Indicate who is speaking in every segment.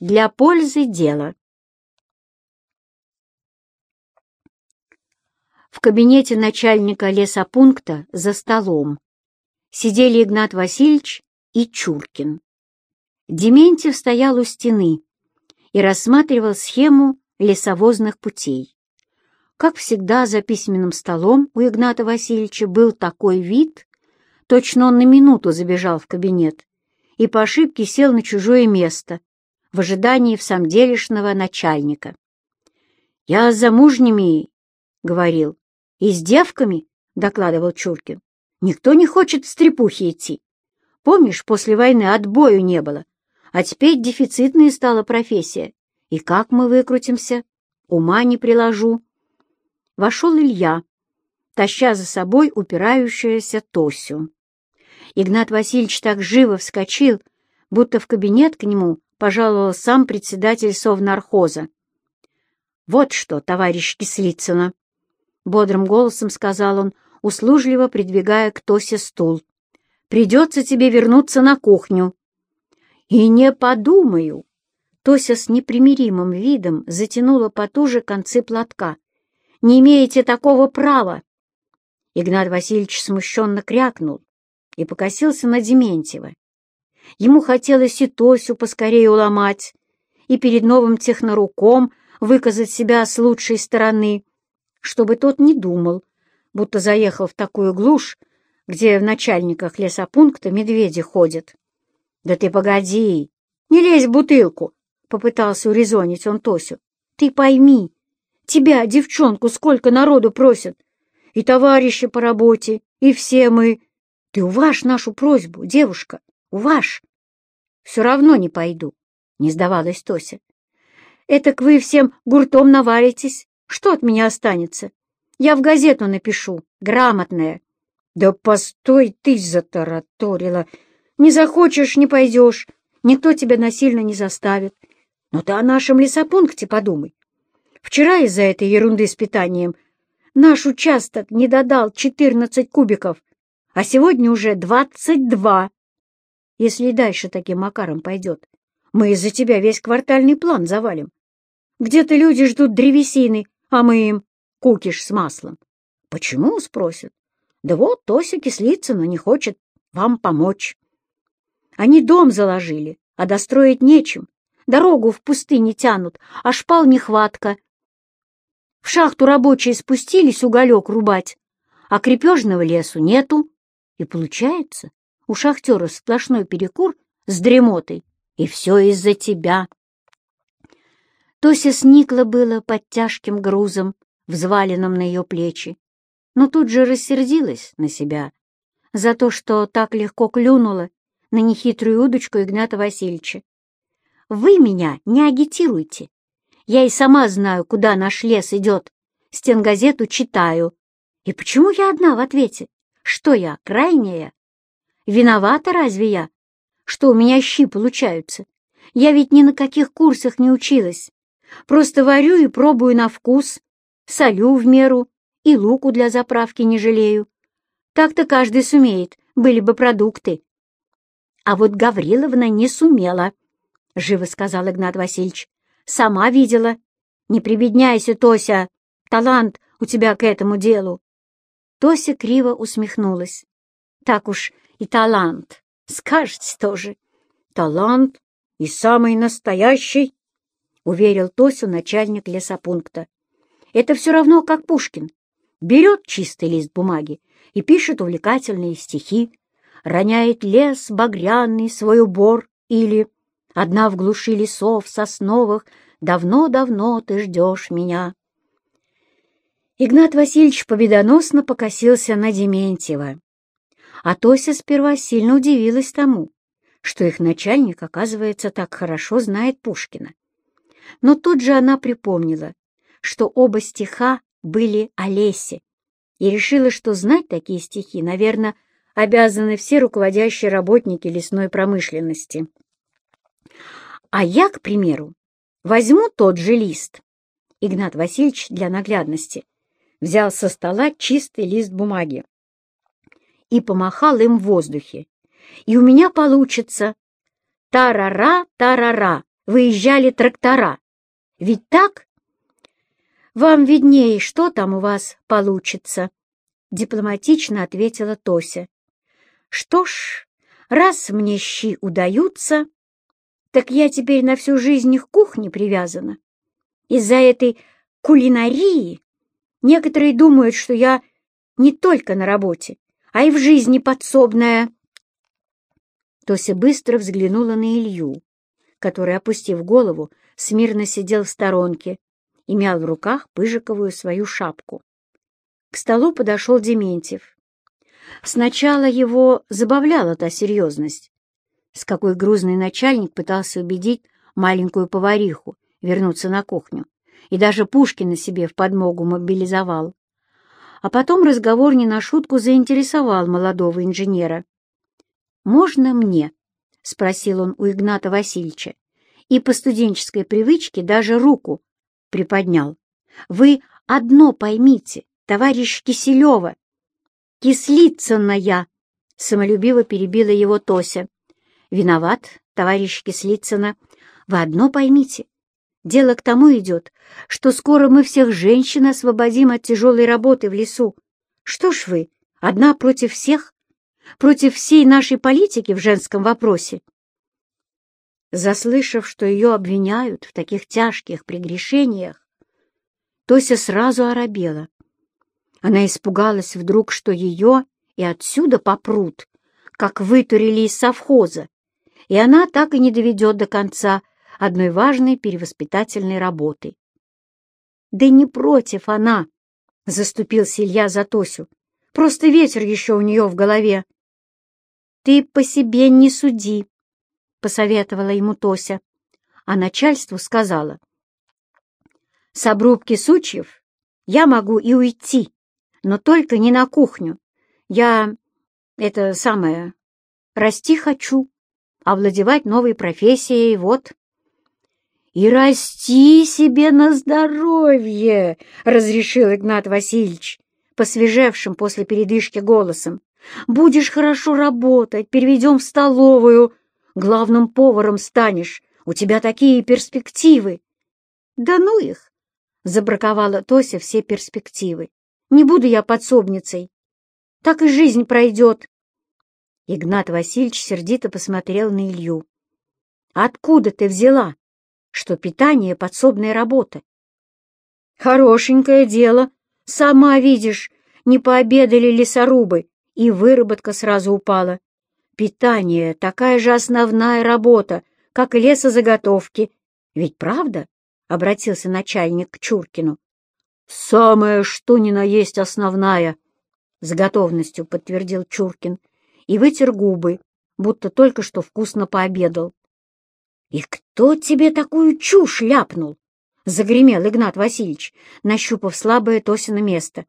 Speaker 1: для пользы дела. В кабинете начальника лесопункта за столом сидели Игнат Васильевич и Чуркин. Дементьев стоял у стены и рассматривал схему лесовозных путей. Как всегда, за письменным столом у Игната Васильевича был такой вид, точно он на минуту забежал в кабинет и по ошибке сел на чужое место в ожидании всамделишного начальника. «Я с замужними», — говорил, — «и с девками», — докладывал Чуркин. «Никто не хочет в стрепухи идти. Помнишь, после войны отбою не было, а теперь дефицитная стала профессия. И как мы выкрутимся? Ума не приложу. Вошел Илья, таща за собой упирающуюся Тосю. Игнат Васильевич так живо вскочил, будто в кабинет к нему пожаловал сам председатель совнархоза. «Вот что, товарищ Кислицына!» — бодрым голосом сказал он, услужливо придвигая к Тосе стул. «Придется тебе вернуться на кухню. «И не подумаю!» Тося с непримиримым видом затянула потуже концы платка. «Не имеете такого права!» Игнат Васильевич смущенно крякнул и покосился на Дементьева. Ему хотелось и Тосю поскорее уломать, и перед новым техноруком выказать себя с лучшей стороны, чтобы тот не думал, будто заехал в такую глушь, где в начальниках лесопункта медведи ходят. «Да ты погоди! Не лезь в бутылку!» — попытался урезонить он Тосю. «Ты пойми, тебя, девчонку, сколько народу просят! И товарищи по работе, и все мы! Ты уважь нашу просьбу, девушка, уважь!» «Все равно не пойду», — не сдавалась Тося. «Этак вы всем гуртом навалитесь. Что от меня останется? Я в газету напишу, грамотная». «Да постой ты затараторила!» Не захочешь — не пойдешь, никто тебя насильно не заставит. Но ты о нашем лесопункте подумай. Вчера из-за этой ерунды с питанием наш участок не додал 14 кубиков, а сегодня уже 22. Если и дальше таким макаром пойдет, мы из-за тебя весь квартальный план завалим. Где-то люди ждут древесины, а мы им кукиш с маслом. Почему, спросят? Да вот Тося Кислицына не хочет вам помочь. Они дом заложили, а достроить нечем. Дорогу в пустыне тянут, а шпал нехватка. В шахту рабочие спустились уголек рубать, а крепежного лесу нету. И получается, у шахтера сплошной перекур с дремотой, и все из-за тебя. Тося сникла было под тяжким грузом, взваленным на ее плечи, но тут же рассердилась на себя за то, что так легко клюнула на нехитрую удочку Игната Васильевича. «Вы меня не агитируйте. Я и сама знаю, куда наш лес идет. Стенгазету читаю. И почему я одна в ответе? Что я, крайняя? Виновата разве я? Что у меня щи получаются? Я ведь ни на каких курсах не училась. Просто варю и пробую на вкус, солю в меру и луку для заправки не жалею. Так-то каждый сумеет, были бы продукты. А вот Гавриловна не сумела, — живо сказал Игнат Васильевич. Сама видела. Не прибедняйся, Тося. Талант у тебя к этому делу. Тося криво усмехнулась. Так уж и талант. Скажете тоже. Талант и самый настоящий, — уверил Тосю начальник лесопункта. Это все равно, как Пушкин. Берет чистый лист бумаги и пишет увлекательные стихи, роняет лес багряный свой убор, или «Одна в глуши лесов сосновых, давно-давно ты ждешь меня». Игнат Васильевич победоносно покосился на Дементьева. А Тося сперва сильно удивилась тому, что их начальник, оказывается, так хорошо знает Пушкина. Но тут же она припомнила, что оба стиха были о лесе, и решила, что знать такие стихи, наверное, обязаны все руководящие работники лесной промышленности. А я, к примеру, возьму тот же лист. Игнат Васильевич для наглядности взял со стола чистый лист бумаги и помахал им в воздухе. И у меня получится «Тарара, тарара, выезжали трактора. Ведь так? Вам виднее, что там у вас получится, — дипломатично ответила Тося. Что ж, раз мне щи удаются, так я теперь на всю жизнь к кухне привязана. Из-за этой кулинарии некоторые думают, что я не только на работе, а и в жизни подсобная. Тося быстро взглянула на Илью, который, опустив голову, смирно сидел в сторонке и мял в руках пыжиковую свою шапку. К столу подошел Дементьев. Сначала его забавляла та серьезность, с какой грузный начальник пытался убедить маленькую повариху вернуться на кухню, и даже Пушкина себе в подмогу мобилизовал. А потом разговор не на шутку заинтересовал молодого инженера. «Можно мне?» — спросил он у Игната Васильевича, и по студенческой привычке даже руку приподнял. «Вы одно поймите, товарищ Киселева!» «Кислицына самолюбиво перебила его Тося. «Виноват, товарищ Кислицына. Вы одно поймите. Дело к тому идет, что скоро мы всех женщин освободим от тяжелой работы в лесу. Что ж вы, одна против всех? Против всей нашей политики в женском вопросе?» Заслышав, что ее обвиняют в таких тяжких прегрешениях, Тося сразу оробела. Она испугалась вдруг, что ее и отсюда попрут, как вытурили из совхоза, и она так и не доведет до конца одной важной перевоспитательной работы. «Да не против она!» — заступился Илья за Тосю. «Просто ветер еще у нее в голове». «Ты по себе не суди», — посоветовала ему Тося, а начальству сказала. «С обрубки сучьев я могу и уйти, но только не на кухню. Я, это самое, расти хочу, овладевать новой профессией, вот. «И расти себе на здоровье!» — разрешил Игнат Васильевич, посвежевшим после передышки голосом. «Будешь хорошо работать, переведем в столовую, главным поваром станешь, у тебя такие перспективы!» «Да ну их!» — забраковала Тося все перспективы. Не буду я подсобницей. Так и жизнь пройдет. Игнат Васильевич сердито посмотрел на Илью. «Откуда ты взяла, что питание — подсобная работа?» «Хорошенькое дело. Сама видишь, не пообедали лесорубы, и выработка сразу упала. Питание — такая же основная работа, как лесозаготовки. Ведь правда?» — обратился начальник к Чуркину. «Самое что ни на есть основная», — с готовностью подтвердил Чуркин и вытер губы, будто только что вкусно пообедал. «И кто тебе такую чушь ляпнул?» — загремел Игнат Васильевич, нащупав слабое Тосино место.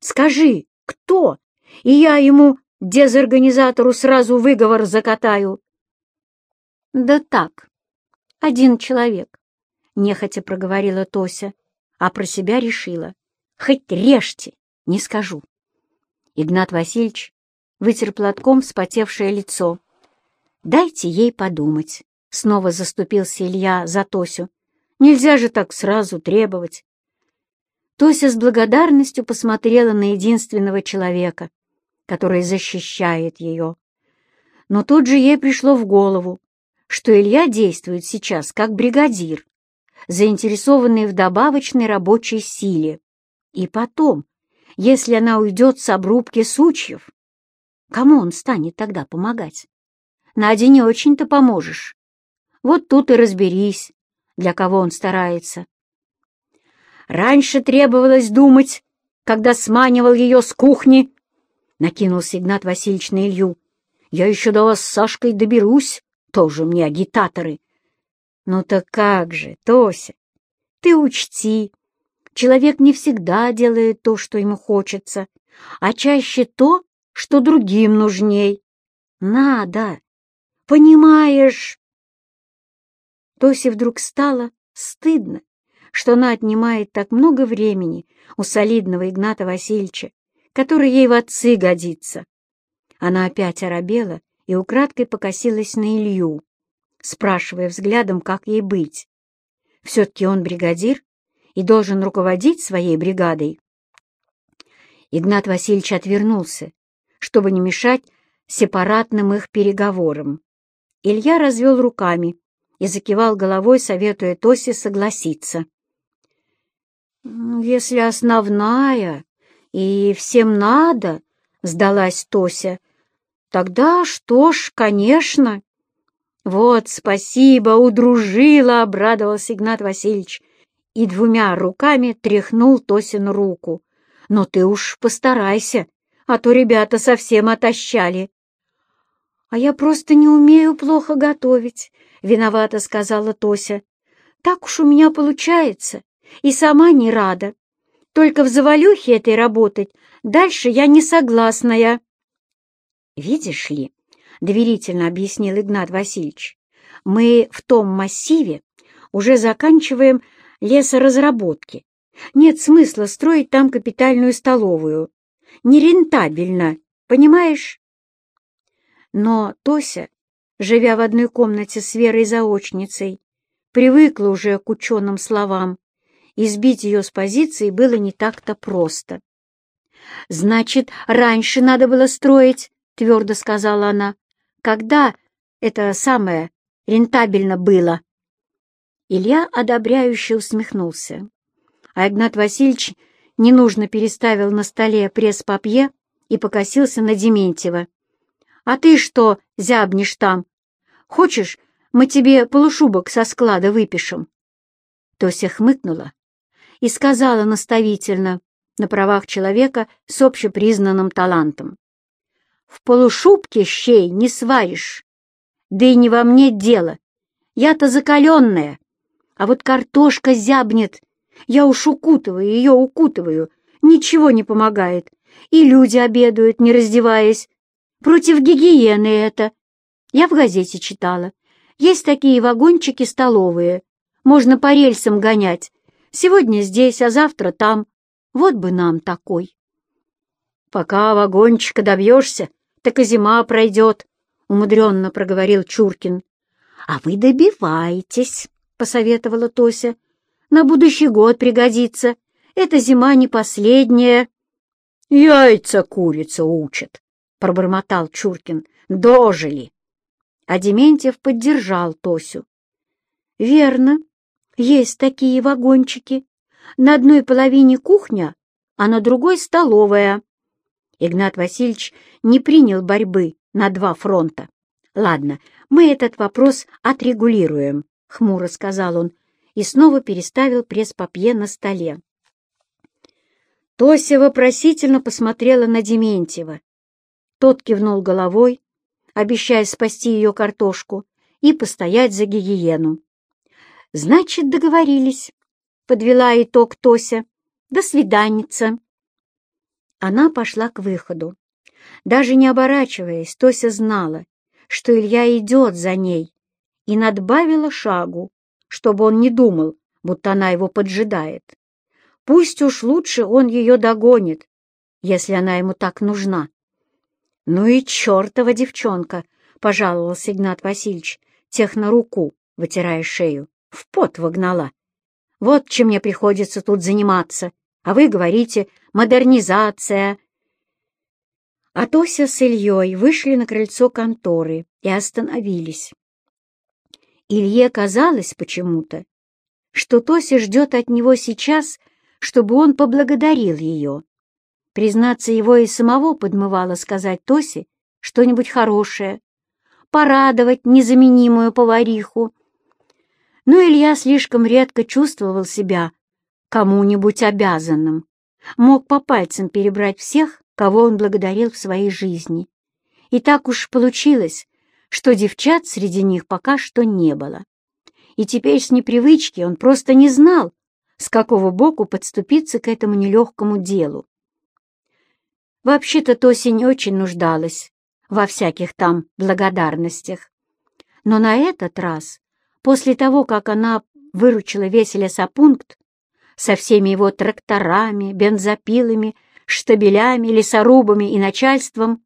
Speaker 1: «Скажи, кто? И я ему, дезорганизатору, сразу выговор закатаю». «Да так, один человек», — нехотя проговорила Тося а про себя решила. Хоть режьте, не скажу. Игнат Васильевич вытер платком вспотевшее лицо. «Дайте ей подумать», — снова заступился Илья за Тосю. «Нельзя же так сразу требовать». Тося с благодарностью посмотрела на единственного человека, который защищает ее. Но тут же ей пришло в голову, что Илья действует сейчас как бригадир, заинтересованные в добавочной рабочей силе. И потом, если она уйдет с обрубки сучьев, кому он станет тогда помогать? Наде не очень-то поможешь. Вот тут и разберись, для кого он старается. Раньше требовалось думать, когда сманивал ее с кухни, — накинулся Игнат Васильевич на Илью. Я еще до вас с Сашкой доберусь, тоже мне агитаторы. Ну так как же, Тося, ты учти, человек не всегда делает то, что ему хочется, а чаще то, что другим нужней. Надо, понимаешь? Тосе вдруг стало стыдно, что она отнимает так много времени у солидного Игната Васильевича, который ей в отцы годится. Она опять оробела и украдкой покосилась на Илью спрашивая взглядом, как ей быть. Все-таки он бригадир и должен руководить своей бригадой. Игнат Васильевич отвернулся, чтобы не мешать сепаратным их переговорам. Илья развел руками и закивал головой, советуя Тосе согласиться. «Если основная и всем надо», — сдалась Тося, — «тогда что ж, конечно». «Вот, спасибо, удружила!» — обрадовался Игнат Васильевич и двумя руками тряхнул Тосину руку. «Но ты уж постарайся, а то ребята совсем отощали». «А я просто не умею плохо готовить», — виновата сказала Тося. «Так уж у меня получается, и сама не рада. Только в завалюхе этой работать дальше я не согласная». «Видишь ли», — доверительно объяснил Игнат Васильевич, «мы в том массиве уже заканчиваем лесоразработки. Нет смысла строить там капитальную столовую. Нерентабельно, понимаешь?» Но Тося, живя в одной комнате с Верой-заочницей, привыкла уже к ученым словам, и сбить ее с позиции было не так-то просто. «Значит, раньше надо было строить», — твердо сказала она. «Когда это самое рентабельно было?» Илья одобряюще усмехнулся. А Игнат Васильевич ненужно переставил на столе пресс-папье и покосился на Дементьева. А ты что зябнешь там? Хочешь, мы тебе полушубок со склада выпишем?» Тося хмыкнула и сказала наставительно, на правах человека с общепризнанным талантом. «В полушубке щей не сваришь. Да и не во мне дело. Я-то закаленная. А вот картошка зябнет. Я уж укутываю ее, укутываю. Ничего не помогает. И люди обедают, не раздеваясь. Против гигиены это. Я в газете читала. Есть такие вагончики столовые. Можно по рельсам гонять. Сегодня здесь, а завтра там. Вот бы нам такой. Пока вагончика добьешься, так и зима пройдет, — умудренно проговорил Чуркин. — А вы добивайтесь, — посоветовала Тося. — На будущий год пригодится. Эта зима не последняя. — Яйца курица учат, пробормотал Чуркин. «Дожили!» А Дементьев поддержал Тосю. «Верно, есть такие вагончики. На одной половине кухня, а на другой столовая». Игнат Васильевич не принял борьбы на два фронта. «Ладно, мы этот вопрос отрегулируем», — хмуро сказал он и снова переставил пресс-папье на столе. Тося вопросительно посмотрела на Дементьева, тот кивнул головой, обещая спасти ее картошку и постоять за гигиену. «Значит, договорились», — подвела итог Тося. «До свиданица». Она пошла к выходу. Даже не оборачиваясь, Тося знала, что Илья идет за ней, и надбавила шагу, чтобы он не думал, будто она его поджидает. Пусть уж лучше он ее догонит, если она ему так нужна. «Ну и чертова девчонка!» — пожаловался Игнат Васильевич, тех на руку, вытирая шею. В пот вогнала. «Вот чем мне приходится тут заниматься, а вы говорите «модернизация». А Тося с Ильей вышли на крыльцо конторы и остановились. Илье казалось почему-то, что Тося ждет от него сейчас, чтобы он поблагодарил ее. Признаться, его и самого подмывало сказать Тосе что-нибудь хорошее, порадовать незаменимую повариху. Но Илья слишком редко чувствовал себя кому-нибудь обязанным, мог по пальцам перебрать всех, кого он благодарил в своей жизни. И так уж получилось, что девчат среди них пока что не было. И теперь с непривычки он просто не знал, с какого боку подступиться к этому нелегкому делу. Вообще-то Тося не очень нуждалась во всяких там благодарностях. Но на этот раз, после того, как она выручила весь лесопункт со всеми его тракторами, бензопилами, штабелями, лесорубами и начальством,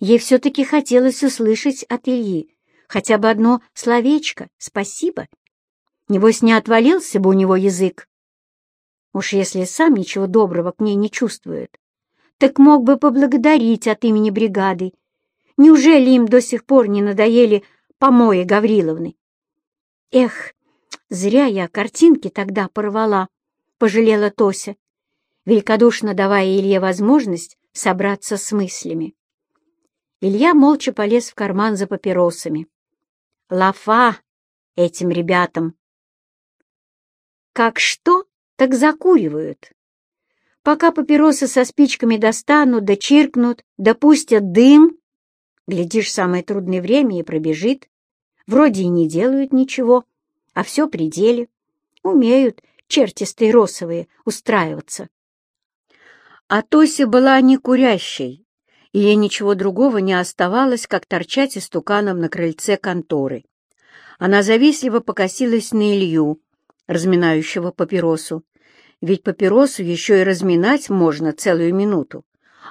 Speaker 1: ей все-таки хотелось услышать от Ильи хотя бы одно словечко «спасибо». Небось, не отвалился бы у него язык. Уж если сам ничего доброго к ней не чувствует, так мог бы поблагодарить от имени бригады. Неужели им до сих пор не надоели помои Гавриловны? Эх, зря я картинки тогда порвала, пожалела Тося, великодушно давая Илье возможность собраться с мыслями. Илья молча полез в карман за папиросами. Лафа этим ребятам. Как что, так закуривают. Пока папиросы со спичками достанут, да чиркнут, да пустят дым, глядишь, самое трудное время и пробежит. Вроде и не делают ничего, а все при деле. Умеют чертистые росовые устраиваться. А Тося была не курящей, и ей ничего другого не оставалось, как торчать истуканом на крыльце конторы. Она завистливо покосилась на Илью, разминающего папиросу. Ведь папиросу еще и разминать можно целую минуту,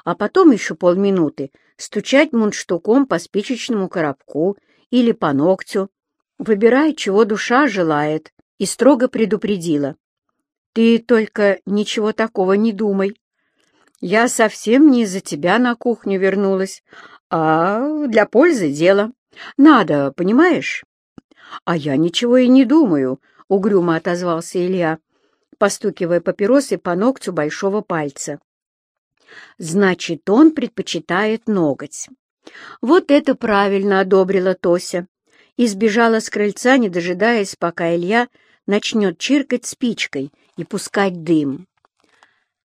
Speaker 1: а потом еще полминуты стучать мундштуком по спичечному коробку или по ногтю, выбирая, чего душа желает, и строго предупредила. «Ты только ничего такого не думай. Я совсем не из-за тебя на кухню вернулась, а для пользы дела. Надо, понимаешь?» «А я ничего и не думаю», — угрюмо отозвался Илья, постукивая папиросой по ногтю большого пальца. «Значит, он предпочитает ноготь». «Вот это правильно одобрила Тося» и сбежала с крыльца, не дожидаясь, пока Илья начнет чиркать спичкой и пускать дым.